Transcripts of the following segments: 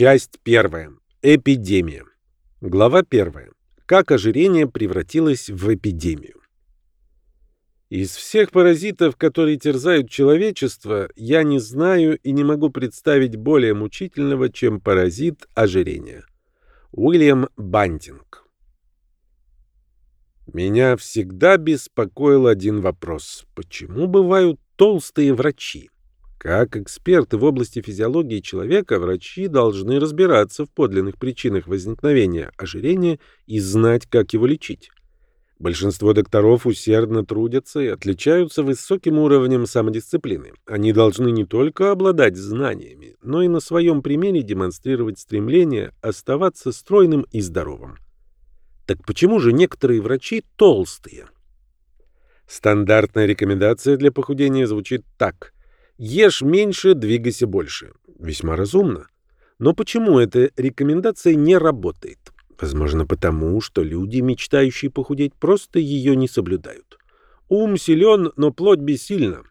Часть первая. Эпидемия. Глава первая. Как ожирение превратилось в эпидемию. Из всех паразитов, которые терзают человечество, я не знаю и не могу представить более мучительного, чем паразит ожирения. Уильям Бантинг. Меня всегда беспокоил один вопрос. Почему бывают толстые врачи? Как эксперты в области физиологии человека, врачи должны разбираться в подлинных причинах возникновения ожирения и знать, как его лечить. Большинство докторов усердно трудятся и отличаются высоким уровнем самодисциплины. Они должны не только обладать знаниями, но и на своем примере демонстрировать стремление оставаться стройным и здоровым. Так почему же некоторые врачи толстые? Стандартная рекомендация для похудения звучит так – Ешь меньше, двигайся больше. Весьма разумно. Но почему эта рекомендация не работает? Возможно, потому, что люди, мечтающие похудеть, просто ее не соблюдают. Ум силен, но плоть бессильна.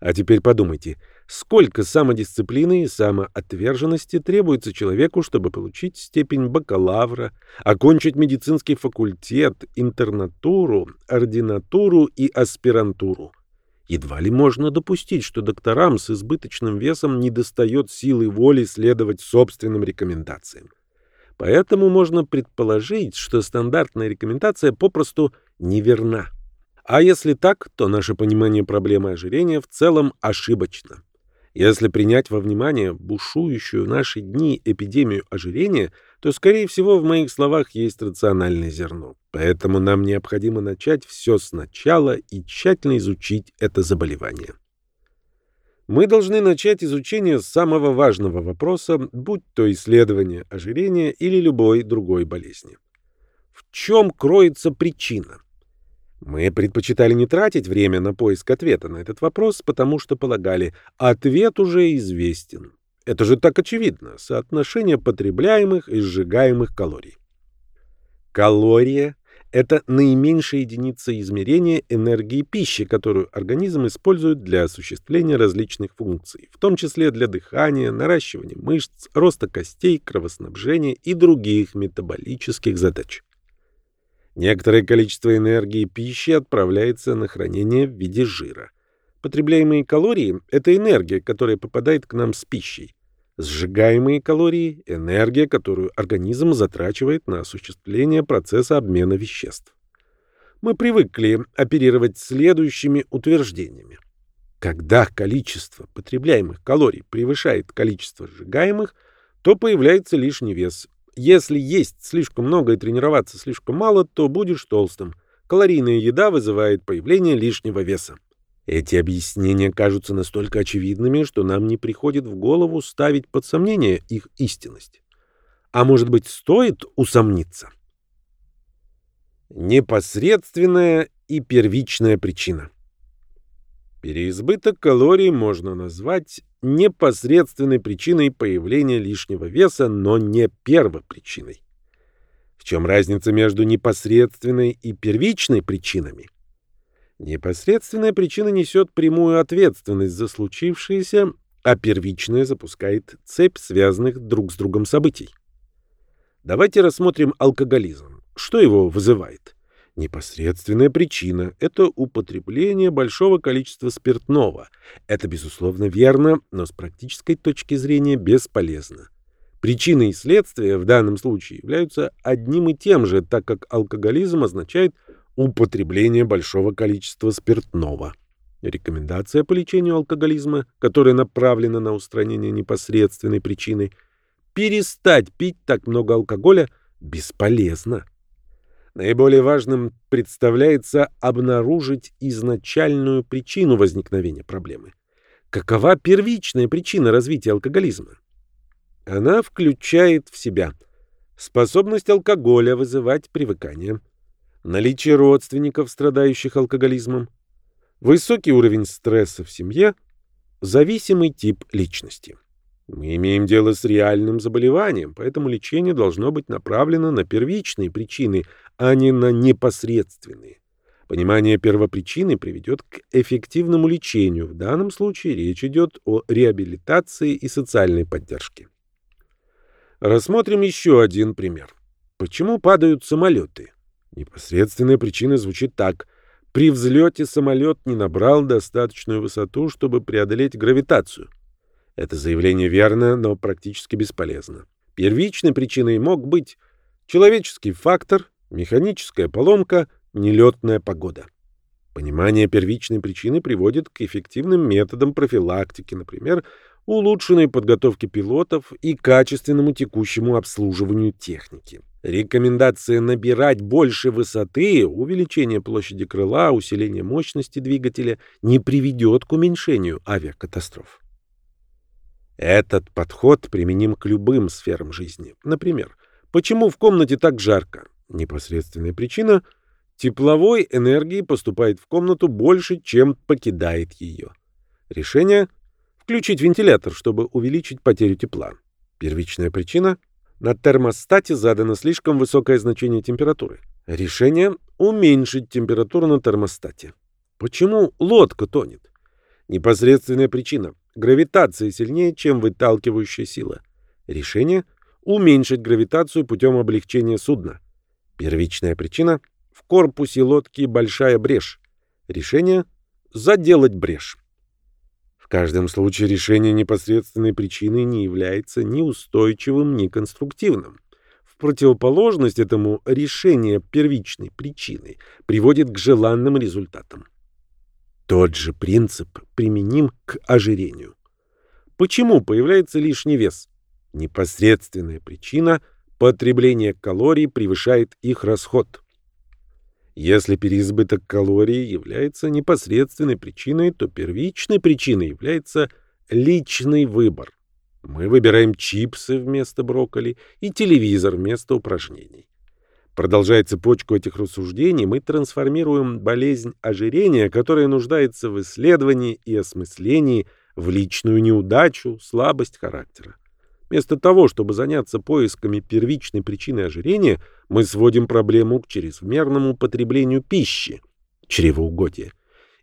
А теперь подумайте, сколько самодисциплины и самоотверженности требуется человеку, чтобы получить степень бакалавра, окончить медицинский факультет, интернатуру, ординатуру и аспирантуру. Едва ли можно допустить, что докторам с избыточным весом недостает силы воли следовать собственным рекомендациям. Поэтому можно предположить, что стандартная рекомендация попросту неверна. А если так, то наше понимание проблемы ожирения в целом ошибочно. Если принять во внимание бушующую в наши дни эпидемию ожирения, то, скорее всего, в моих словах есть рациональное зерно. Поэтому нам необходимо начать все сначала и тщательно изучить это заболевание. Мы должны начать изучение самого важного вопроса, будь то исследование ожирения или любой другой болезни. В чем кроется причина? Мы предпочитали не тратить время на поиск ответа на этот вопрос, потому что полагали, ответ уже известен. Это же так очевидно. Соотношение потребляемых и сжигаемых калорий. Калория – это наименьшая единица измерения энергии пищи, которую организм использует для осуществления различных функций, в том числе для дыхания, наращивания мышц, роста костей, кровоснабжения и других метаболических задач. Некоторое количество энергии пищи отправляется на хранение в виде жира. Потребляемые калории – это энергия, которая попадает к нам с пищей. Сжигаемые калории – энергия, которую организм затрачивает на осуществление процесса обмена веществ. Мы привыкли оперировать следующими утверждениями. Когда количество потребляемых калорий превышает количество сжигаемых, то появляется лишний вес, если есть слишком много и тренироваться слишком мало, то будешь толстым. Калорийная еда вызывает появление лишнего веса. Эти объяснения кажутся настолько очевидными, что нам не приходит в голову ставить под сомнение их истинность. А может быть, стоит усомниться? Непосредственная и первичная причина. Переизбыток калорий можно назвать непосредственной причиной появления лишнего веса, но не первопричиной. В чем разница между непосредственной и первичной причинами? Непосредственная причина несет прямую ответственность за случившееся, а первичная запускает цепь связанных друг с другом событий. Давайте рассмотрим алкоголизм. Что его вызывает? Непосредственная причина – это употребление большого количества спиртного. Это, безусловно, верно, но с практической точки зрения бесполезно. Причины и следствия в данном случае являются одним и тем же, так как алкоголизм означает употребление большого количества спиртного. Рекомендация по лечению алкоголизма, которая направлена на устранение непосредственной причины – перестать пить так много алкоголя бесполезна. Наиболее важным представляется обнаружить изначальную причину возникновения проблемы. Какова первичная причина развития алкоголизма? Она включает в себя способность алкоголя вызывать привыкание, наличие родственников, страдающих алкоголизмом, высокий уровень стресса в семье, зависимый тип личности. Мы имеем дело с реальным заболеванием, поэтому лечение должно быть направлено на первичные причины, а не на непосредственные. Понимание первопричины приведет к эффективному лечению. В данном случае речь идет о реабилитации и социальной поддержке. Рассмотрим еще один пример. Почему падают самолеты? Непосредственная причина звучит так. При взлете самолет не набрал достаточную высоту, чтобы преодолеть гравитацию. Это заявление верно, но практически бесполезно. Первичной причиной мог быть человеческий фактор, механическая поломка, нелетная погода. Понимание первичной причины приводит к эффективным методам профилактики, например, улучшенной подготовке пилотов и качественному текущему обслуживанию техники. Рекомендация набирать больше высоты, увеличение площади крыла, усиление мощности двигателя не приведет к уменьшению авиакатастроф. Этот подход применим к любым сферам жизни. Например, почему в комнате так жарко? Непосредственная причина – тепловой энергии поступает в комнату больше, чем покидает ее. Решение – включить вентилятор, чтобы увеличить потерю тепла. Первичная причина – на термостате задано слишком высокое значение температуры. Решение – уменьшить температуру на термостате. Почему лодка тонет? Непосредственная причина – гравитация сильнее, чем выталкивающая сила. Решение – уменьшить гравитацию путем облегчения судна. Первичная причина – в корпусе лодки большая брешь. Решение – заделать брешь каждом случае решение непосредственной причины не является ни устойчивым, ни конструктивным. В противоположность этому решение первичной причины приводит к желанным результатам. Тот же принцип применим к ожирению. Почему появляется лишний вес? Непосредственная причина – потребление калорий превышает их расход. Если переизбыток калорий является непосредственной причиной, то первичной причиной является личный выбор. Мы выбираем чипсы вместо брокколи и телевизор вместо упражнений. Продолжая цепочку этих рассуждений, мы трансформируем болезнь ожирения, которая нуждается в исследовании и осмыслении, в личную неудачу, слабость характера. Вместо того, чтобы заняться поисками первичной причины ожирения, мы сводим проблему к чрезмерному потреблению пищи, чревоугодие,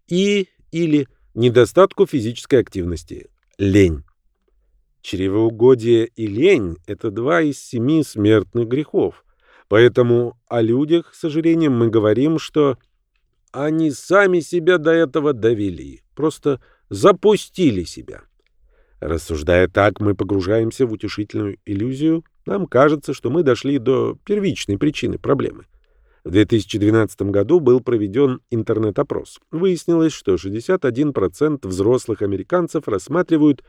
и или недостатку физической активности, лень. Чревоугодие и лень – это два из семи смертных грехов. Поэтому о людях с ожирением мы говорим, что они сами себя до этого довели, просто запустили себя. Рассуждая так, мы погружаемся в утешительную иллюзию. Нам кажется, что мы дошли до первичной причины проблемы. В 2012 году был проведен интернет-опрос. Выяснилось, что 61% взрослых американцев рассматривают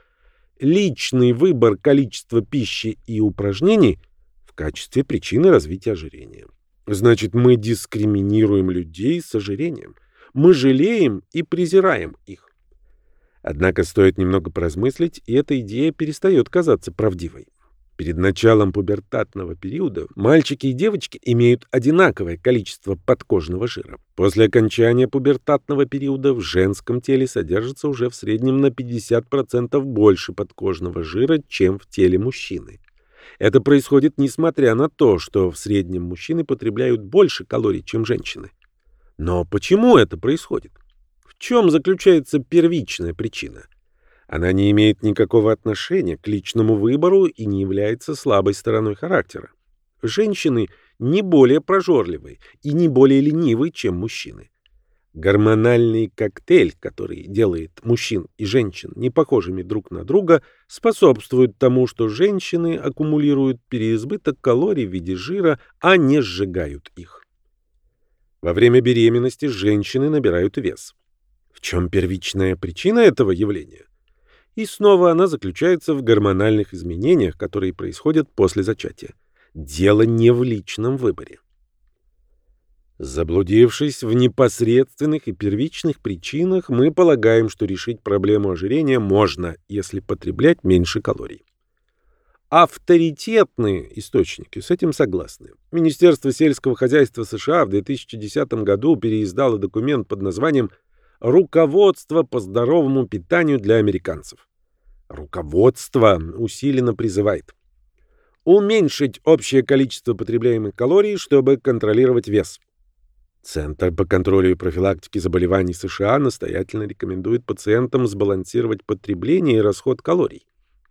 личный выбор количества пищи и упражнений в качестве причины развития ожирения. Значит, мы дискриминируем людей с ожирением. Мы жалеем и презираем их. Однако стоит немного поразмыслить, и эта идея перестает казаться правдивой. Перед началом пубертатного периода мальчики и девочки имеют одинаковое количество подкожного жира. После окончания пубертатного периода в женском теле содержится уже в среднем на 50% больше подкожного жира, чем в теле мужчины. Это происходит несмотря на то, что в среднем мужчины потребляют больше калорий, чем женщины. Но почему это происходит? Чем заключается первичная причина? Она не имеет никакого отношения к личному выбору и не является слабой стороной характера. Женщины не более прожорливы и не более ленивы, чем мужчины. Гормональный коктейль, который делает мужчин и женщин не похожими друг на друга, способствует тому, что женщины аккумулируют переизбыток калорий в виде жира, а не сжигают их. Во время беременности женщины набирают вес. В чем первичная причина этого явления? И снова она заключается в гормональных изменениях, которые происходят после зачатия. Дело не в личном выборе. Заблудившись в непосредственных и первичных причинах, мы полагаем, что решить проблему ожирения можно, если потреблять меньше калорий. Авторитетные источники с этим согласны. Министерство сельского хозяйства США в 2010 году переиздало документ под названием Руководство по здоровому питанию для американцев. Руководство усиленно призывает уменьшить общее количество потребляемых калорий, чтобы контролировать вес. Центр по контролю и профилактике заболеваний США настоятельно рекомендует пациентам сбалансировать потребление и расход калорий.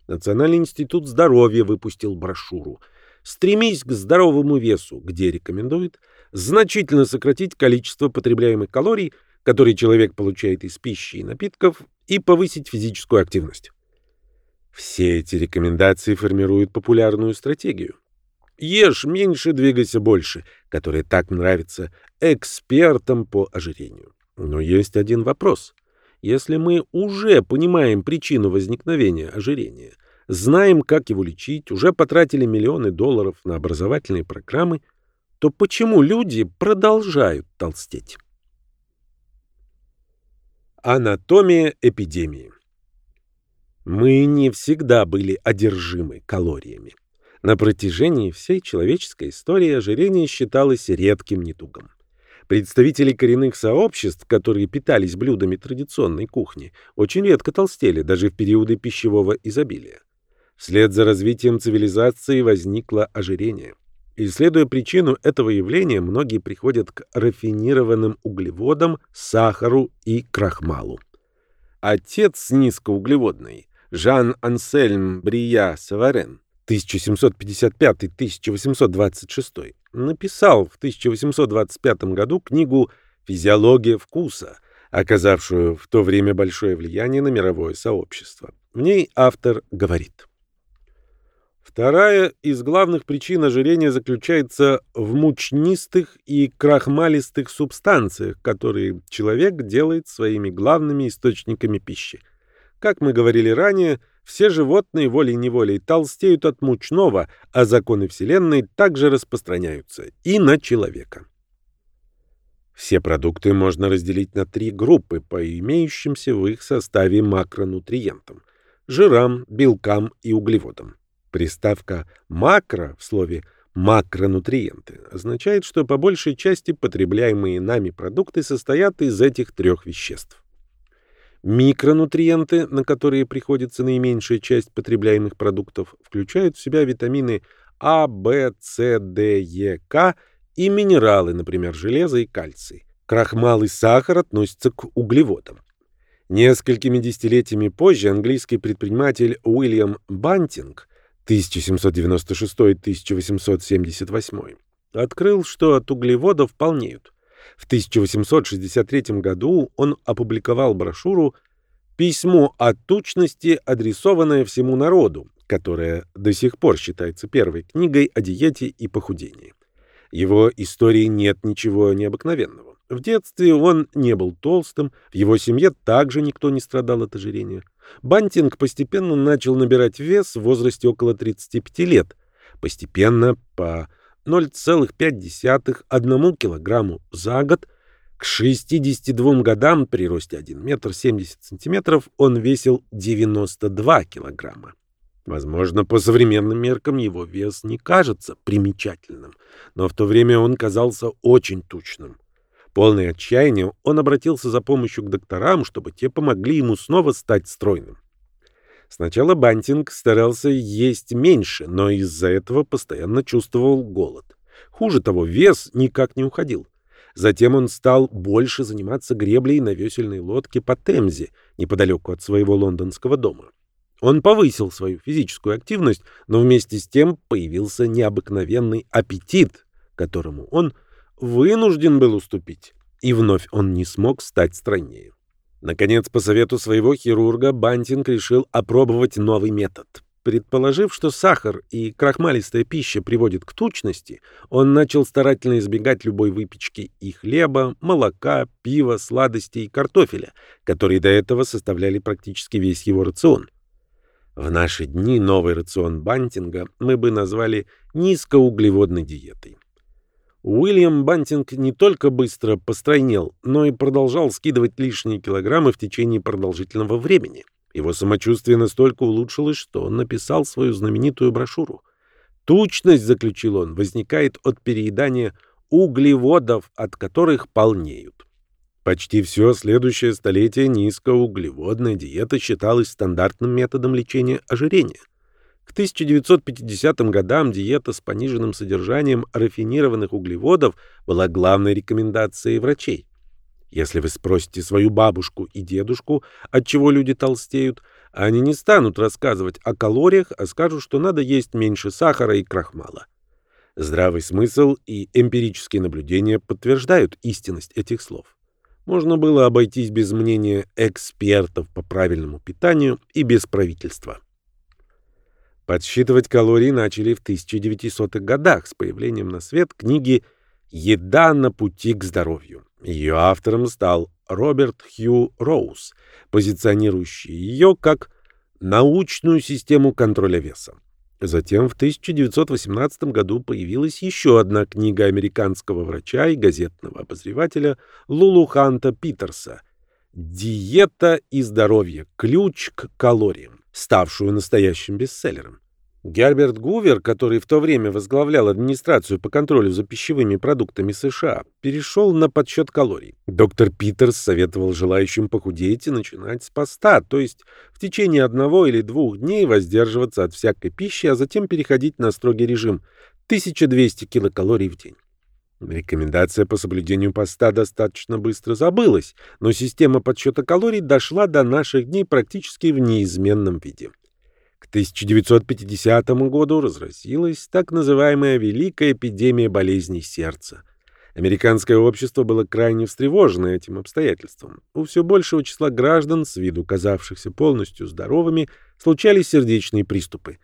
Национальный институт здоровья выпустил брошюру «Стремись к здоровому весу», где рекомендует значительно сократить количество потребляемых калорий, которые человек получает из пищи и напитков, и повысить физическую активность. Все эти рекомендации формируют популярную стратегию. Ешь меньше, двигайся больше, которая так нравится экспертам по ожирению. Но есть один вопрос. Если мы уже понимаем причину возникновения ожирения, знаем, как его лечить, уже потратили миллионы долларов на образовательные программы, то почему люди продолжают толстеть? Анатомия эпидемии Мы не всегда были одержимы калориями. На протяжении всей человеческой истории ожирение считалось редким недугом. Представители коренных сообществ, которые питались блюдами традиционной кухни, очень редко толстели, даже в периоды пищевого изобилия. Вслед за развитием цивилизации возникло ожирение. Исследуя причину этого явления, многие приходят к рафинированным углеводам, сахару и крахмалу. Отец низкоуглеводный, Жан Ансельм Брия Саварен, 1755-1826, написал в 1825 году книгу «Физиология вкуса», оказавшую в то время большое влияние на мировое сообщество. В ней автор говорит. Вторая из главных причин ожирения заключается в мучнистых и крахмалистых субстанциях, которые человек делает своими главными источниками пищи. Как мы говорили ранее, все животные волей-неволей толстеют от мучного, а законы Вселенной также распространяются и на человека. Все продукты можно разделить на три группы по имеющимся в их составе макронутриентам – жирам, белкам и углеводам. Приставка «макро» в слове макронутриенты означает, что по большей части потребляемые нами продукты состоят из этих трех веществ. Микронутриенты, на которые приходится наименьшая часть потребляемых продуктов, включают в себя витамины А, В, С, Д, Е, К и минералы, например, железо и кальций. Крахмал и сахар относятся к углеводам. Несколькими десятилетиями позже английский предприниматель Уильям Бантинг 1796-1878 открыл, что от углеводов полнеют. В 1863 году он опубликовал брошюру «Письмо о тучности, адресованное всему народу», которая до сих пор считается первой книгой о диете и похудении. Его истории нет ничего необыкновенного. В детстве он не был толстым, в его семье также никто не страдал от ожирения. Бантинг постепенно начал набирать вес в возрасте около 35 лет. Постепенно по 0,5-1 килограмму за год. К 62 годам при росте 1 метр 70 сантиметров он весил 92 килограмма. Возможно, по современным меркам его вес не кажется примечательным, но в то время он казался очень тучным. Полный отчаяния, он обратился за помощью к докторам, чтобы те помогли ему снова стать стройным. Сначала Бантинг старался есть меньше, но из-за этого постоянно чувствовал голод. Хуже того, вес никак не уходил. Затем он стал больше заниматься греблей на весельной лодке по Темзе, неподалеку от своего лондонского дома. Он повысил свою физическую активность, но вместе с тем появился необыкновенный аппетит, которому он вынужден был уступить, и вновь он не смог стать стройнее. Наконец, по совету своего хирурга, Бантинг решил опробовать новый метод. Предположив, что сахар и крахмалистая пища приводят к тучности, он начал старательно избегать любой выпечки и хлеба, молока, пива, сладостей и картофеля, которые до этого составляли практически весь его рацион. В наши дни новый рацион Бантинга мы бы назвали низкоуглеводной диетой. Уильям Бантинг не только быстро постройнел, но и продолжал скидывать лишние килограммы в течение продолжительного времени. Его самочувствие настолько улучшилось, что он написал свою знаменитую брошюру. Тучность, заключил он, возникает от переедания углеводов, от которых полнеют. Почти все следующее столетие низкоуглеводная диета считалась стандартным методом лечения ожирения. К 1950 годам диета с пониженным содержанием рафинированных углеводов была главной рекомендацией врачей. Если вы спросите свою бабушку и дедушку, от чего люди толстеют, Они не станут рассказывать о калориях, а скажут, что надо есть меньше сахара и крахмала. Здравый смысл и эмпирические наблюдения подтверждают истинность этих слов. Можно было обойтись без мнения экспертов по правильному питанию и без правительства. Подсчитывать калории начали в 1900-х годах с появлением на свет книги «Еда на пути к здоровью». Ее автором стал Роберт Хью Роуз, позиционирующий ее как научную систему контроля веса. Затем в 1918 году появилась еще одна книга американского врача и газетного обозревателя Лулу Ханта Питерса «Диета и здоровье. Ключ к калориям», ставшую настоящим бестселлером. Герберт Гувер, который в то время возглавлял администрацию по контролю за пищевыми продуктами США, перешел на подсчет калорий. Доктор Питерс советовал желающим похудеть и начинать с поста, то есть в течение одного или двух дней воздерживаться от всякой пищи, а затем переходить на строгий режим 1200 килокалорий в день. Рекомендация по соблюдению поста достаточно быстро забылась, но система подсчета калорий дошла до наших дней практически в неизменном виде. К 1950 году разразилась так называемая Великая эпидемия болезней сердца. Американское общество было крайне встревожено этим обстоятельством. У все большего числа граждан, с виду казавшихся полностью здоровыми, случались сердечные приступы.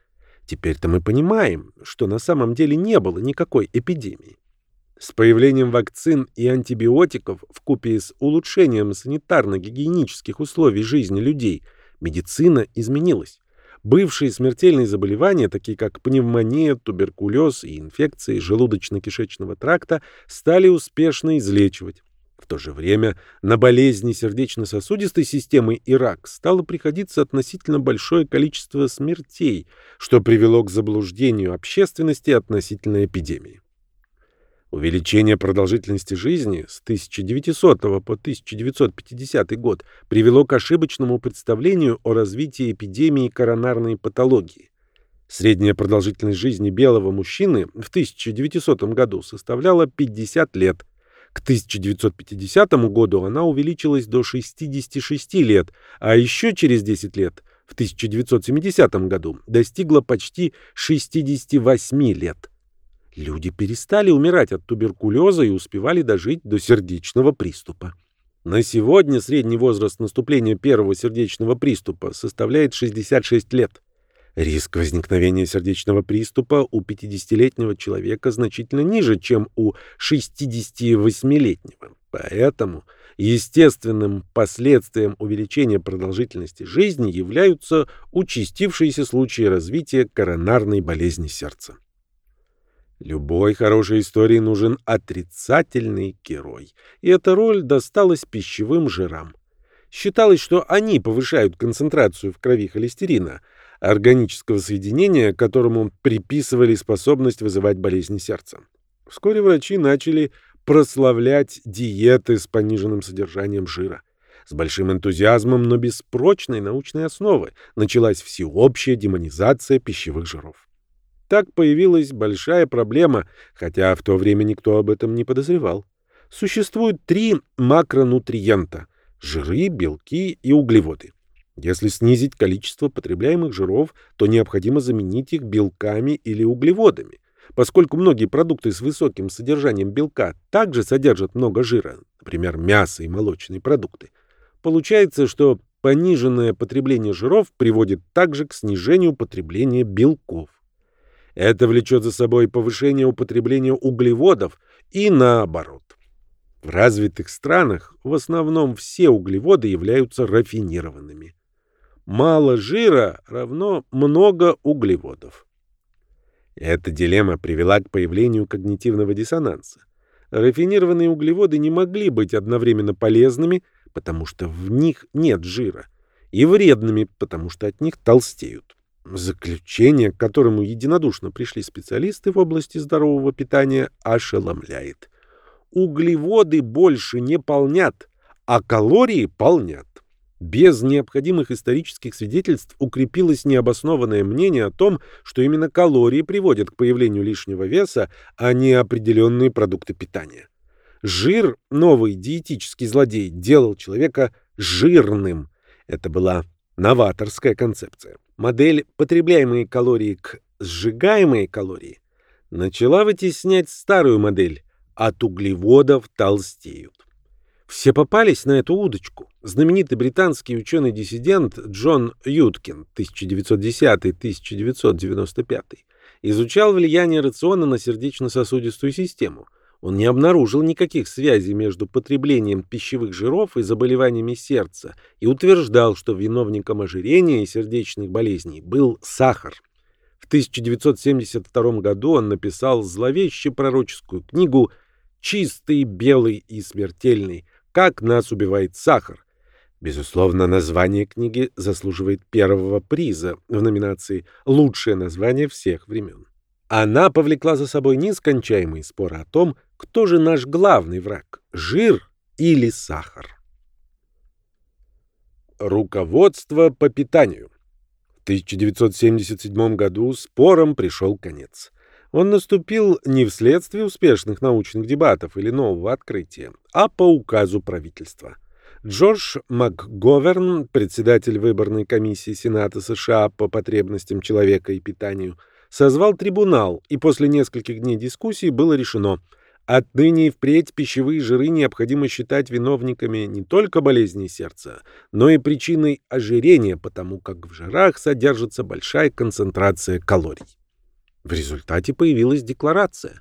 Теперь-то мы понимаем, что на самом деле не было никакой эпидемии. С появлением вакцин и антибиотиков в купе с улучшением санитарно-гигиенических условий жизни людей медицина изменилась. Бывшие смертельные заболевания, такие как пневмония, туберкулез и инфекции желудочно-кишечного тракта, стали успешно излечивать. В то же время на болезни сердечно-сосудистой системы и рак стало приходиться относительно большое количество смертей, что привело к заблуждению общественности относительно эпидемии. Увеличение продолжительности жизни с 1900 по 1950 год привело к ошибочному представлению о развитии эпидемии коронарной патологии. Средняя продолжительность жизни белого мужчины в 1900 году составляла 50 лет. К 1950 году она увеличилась до 66 лет, а еще через 10 лет, в 1970 году, достигла почти 68 лет. Люди перестали умирать от туберкулеза и успевали дожить до сердечного приступа. На сегодня средний возраст наступления первого сердечного приступа составляет 66 лет. Риск возникновения сердечного приступа у 50-летнего человека значительно ниже, чем у 68-летнего. Поэтому естественным последствием увеличения продолжительности жизни являются участившиеся случаи развития коронарной болезни сердца. Любой хорошей истории нужен отрицательный герой, и эта роль досталась пищевым жирам. Считалось, что они повышают концентрацию в крови холестерина, органического соединения, которому приписывали способность вызывать болезни сердца. Вскоре врачи начали прославлять диеты с пониженным содержанием жира. С большим энтузиазмом, но без прочной научной основы началась всеобщая демонизация пищевых жиров. Так появилась большая проблема, хотя в то время никто об этом не подозревал. Существует три макронутриента – жиры, белки и углеводы. Если снизить количество потребляемых жиров, то необходимо заменить их белками или углеводами. Поскольку многие продукты с высоким содержанием белка также содержат много жира, например, мясо и молочные продукты, получается, что пониженное потребление жиров приводит также к снижению потребления белков. Это влечет за собой повышение употребления углеводов и наоборот. В развитых странах в основном все углеводы являются рафинированными. Мало жира равно много углеводов. Эта дилемма привела к появлению когнитивного диссонанса. Рафинированные углеводы не могли быть одновременно полезными, потому что в них нет жира, и вредными, потому что от них толстеют. Заключение, к которому единодушно пришли специалисты в области здорового питания, ошеломляет. Углеводы больше не полнят, а калории полнят. Без необходимых исторических свидетельств укрепилось необоснованное мнение о том, что именно калории приводят к появлению лишнего веса, а не определенные продукты питания. Жир, новый диетический злодей, делал человека жирным. Это была Новаторская концепция. Модель потребляемые калории к сжигаемые калории начала вытеснять старую модель «от углеводов толстеют». Все попались на эту удочку. Знаменитый британский ученый-диссидент Джон Юткин 1910-1995 изучал влияние рациона на сердечно-сосудистую систему. Он не обнаружил никаких связей между потреблением пищевых жиров и заболеваниями сердца и утверждал, что виновником ожирения и сердечных болезней был сахар. В 1972 году он написал зловеще пророческую книгу «Чистый, белый и смертельный. Как нас убивает сахар». Безусловно, название книги заслуживает первого приза в номинации «Лучшее название всех времен». Она повлекла за собой нескончаемые споры о том, кто же наш главный враг – жир или сахар. Руководство по питанию 1977 году спорам пришел конец. Он наступил не вследствие успешных научных дебатов или нового открытия, а по указу правительства. Джордж МакГоверн, председатель выборной комиссии Сената США по потребностям человека и питанию, созвал трибунал, и после нескольких дней дискуссий было решено – Отныне и впредь пищевые жиры необходимо считать виновниками не только болезней сердца, но и причиной ожирения, потому как в жирах содержится большая концентрация калорий. В результате появилась декларация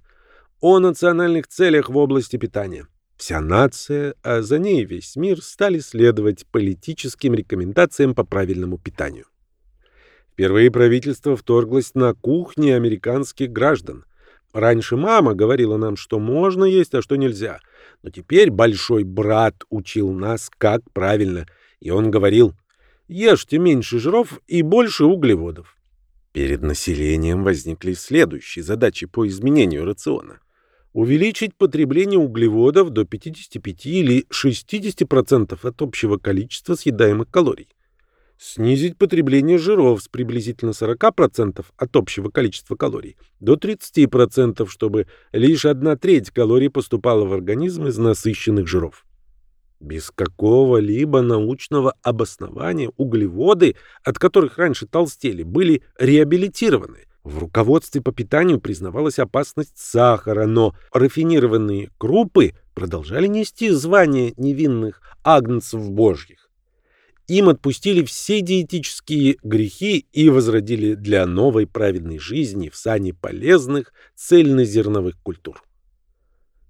о национальных целях в области питания. Вся нация, а за ней весь мир стали следовать политическим рекомендациям по правильному питанию. Впервые правительство вторглось на кухни американских граждан – Раньше мама говорила нам, что можно есть, а что нельзя. Но теперь большой брат учил нас, как правильно. И он говорил, ешьте меньше жиров и больше углеводов. Перед населением возникли следующие задачи по изменению рациона. Увеличить потребление углеводов до 55 или 60% от общего количества съедаемых калорий снизить потребление жиров с приблизительно 40% от общего количества калорий до 30%, чтобы лишь одна треть калорий поступала в организм из насыщенных жиров. Без какого-либо научного обоснования углеводы, от которых раньше толстели, были реабилитированы. В руководстве по питанию признавалась опасность сахара, но рафинированные крупы продолжали нести звание невинных агнцев божьих. Им отпустили все диетические грехи и возродили для новой праведной жизни в сане полезных цельнозерновых культур.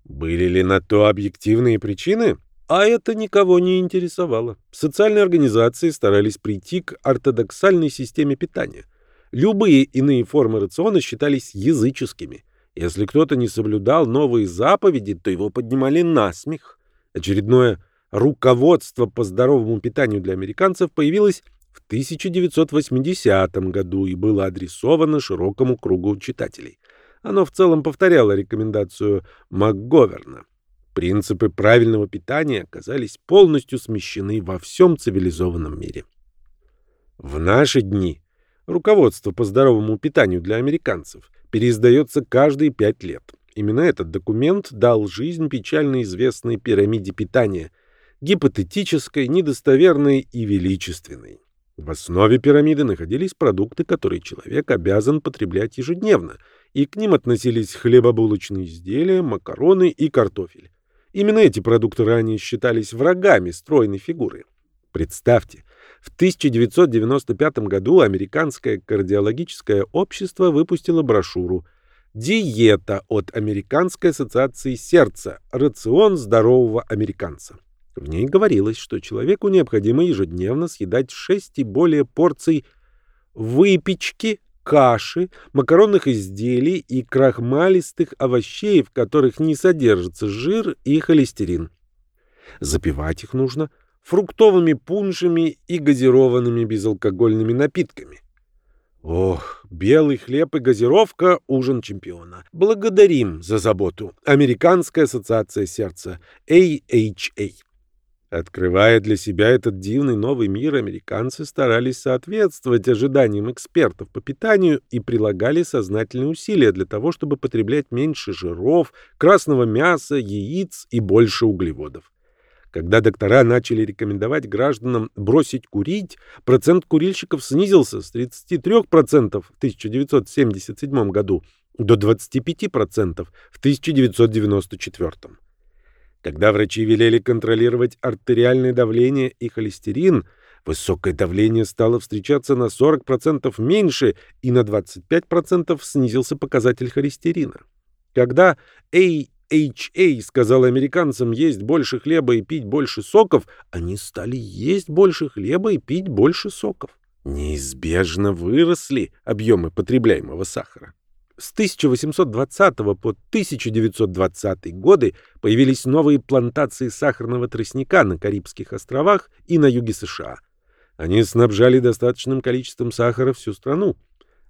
Были ли на то объективные причины? А это никого не интересовало. Социальные организации старались прийти к ортодоксальной системе питания. Любые иные формы рациона считались языческими. Если кто-то не соблюдал новые заповеди, то его поднимали на смех. Очередное руководство по здоровому питанию для американцев появилось в 1980 году и было адресовано широкому кругу читателей. Оно в целом повторяло рекомендацию МакГоверна. Принципы правильного питания оказались полностью смещены во всем цивилизованном мире. В наши дни руководство по здоровому питанию для американцев переиздается каждые пять лет. Именно этот документ дал жизнь печально известной пирамиде питания – гипотетической, недостоверной и величественной. В основе пирамиды находились продукты, которые человек обязан потреблять ежедневно, и к ним относились хлебобулочные изделия, макароны и картофель. Именно эти продукты ранее считались врагами стройной фигуры. Представьте, в 1995 году Американское кардиологическое общество выпустило брошюру «Диета от Американской ассоциации сердца. Рацион здорового американца». В ней говорилось, что человеку необходимо ежедневно съедать 6 и более порций выпечки, каши, макаронных изделий и крахмалистых овощей, в которых не содержится жир и холестерин. Запивать их нужно фруктовыми пуншами и газированными безалкогольными напитками. Ох, белый хлеб и газировка – ужин чемпиона. Благодарим за заботу. Американская ассоциация сердца, AHA. Открывая для себя этот дивный новый мир, американцы старались соответствовать ожиданиям экспертов по питанию и прилагали сознательные усилия для того, чтобы потреблять меньше жиров, красного мяса, яиц и больше углеводов. Когда доктора начали рекомендовать гражданам бросить курить, процент курильщиков снизился с 33% в 1977 году до 25% в 1994. Когда врачи велели контролировать артериальное давление и холестерин, высокое давление стало встречаться на 40% меньше и на 25% снизился показатель холестерина. Когда AHA сказал американцам есть больше хлеба и пить больше соков, они стали есть больше хлеба и пить больше соков. Неизбежно выросли объемы потребляемого сахара. С 1820 по 1920 годы появились новые плантации сахарного тростника на Карибских островах и на юге США. Они снабжали достаточным количеством сахара всю страну.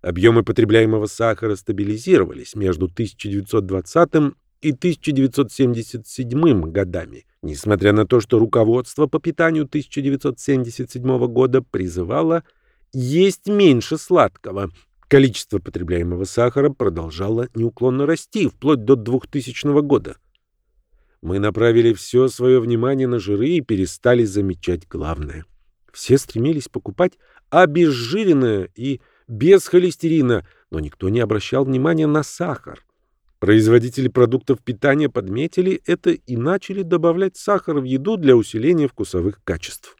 Объемы потребляемого сахара стабилизировались между 1920 и 1977 годами, несмотря на то, что руководство по питанию 1977 года призывало есть меньше сладкого, Количество потребляемого сахара продолжало неуклонно расти вплоть до 2000 года. Мы направили все свое внимание на жиры и перестали замечать главное. Все стремились покупать обезжиренное и без холестерина, но никто не обращал внимания на сахар. Производители продуктов питания подметили это и начали добавлять сахар в еду для усиления вкусовых качеств.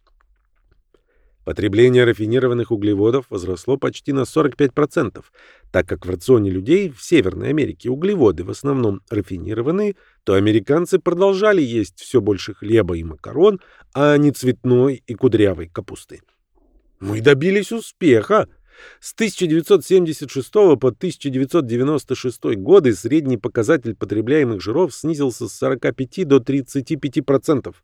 Потребление рафинированных углеводов возросло почти на 45%, так как в рационе людей в Северной Америке углеводы в основном рафинированные, то американцы продолжали есть все больше хлеба и макарон, а не цветной и кудрявой капусты. Мы добились успеха. С 1976 по 1996 годы средний показатель потребляемых жиров снизился с 45 до 35%.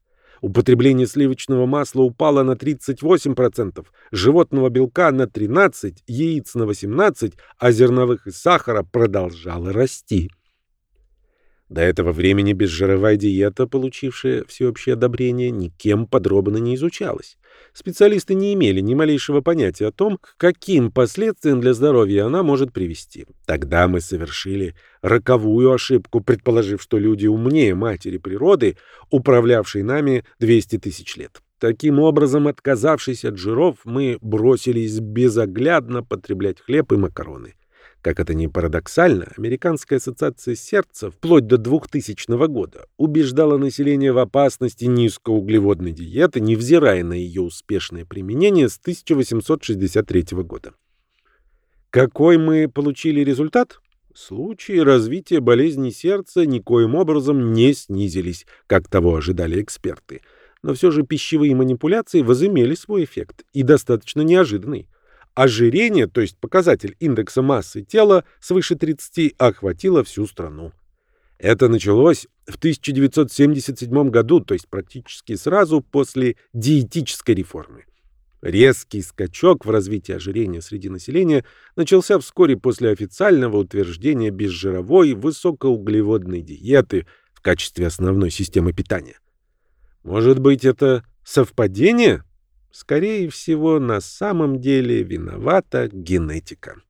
Употребление сливочного масла упало на 38%, животного белка на 13%, яиц на 18%, а зерновых и сахара продолжало расти. До этого времени безжировая диета, получившая всеобщее одобрение, никем подробно не изучалась. Специалисты не имели ни малейшего понятия о том, к каким последствиям для здоровья она может привести. Тогда мы совершили роковую ошибку, предположив, что люди умнее матери природы, управлявшей нами 200 тысяч лет. Таким образом, отказавшись от жиров, мы бросились безоглядно потреблять хлеб и макароны. Как это ни парадоксально, Американская ассоциация сердца вплоть до 2000 года убеждала население в опасности низкоуглеводной диеты, невзирая на ее успешное применение с 1863 года. Какой мы получили результат? Случаи развития болезни сердца никоим образом не снизились, как того ожидали эксперты. Но все же пищевые манипуляции возымели свой эффект, и достаточно неожиданный. Ожирение, то есть показатель индекса массы тела свыше 30, охватило всю страну. Это началось в 1977 году, то есть практически сразу после диетической реформы. Резкий скачок в развитии ожирения среди населения начался вскоре после официального утверждения безжировой высокоуглеводной диеты в качестве основной системы питания. Может быть, это совпадение? Скорее всего, на самом деле виновата генетика.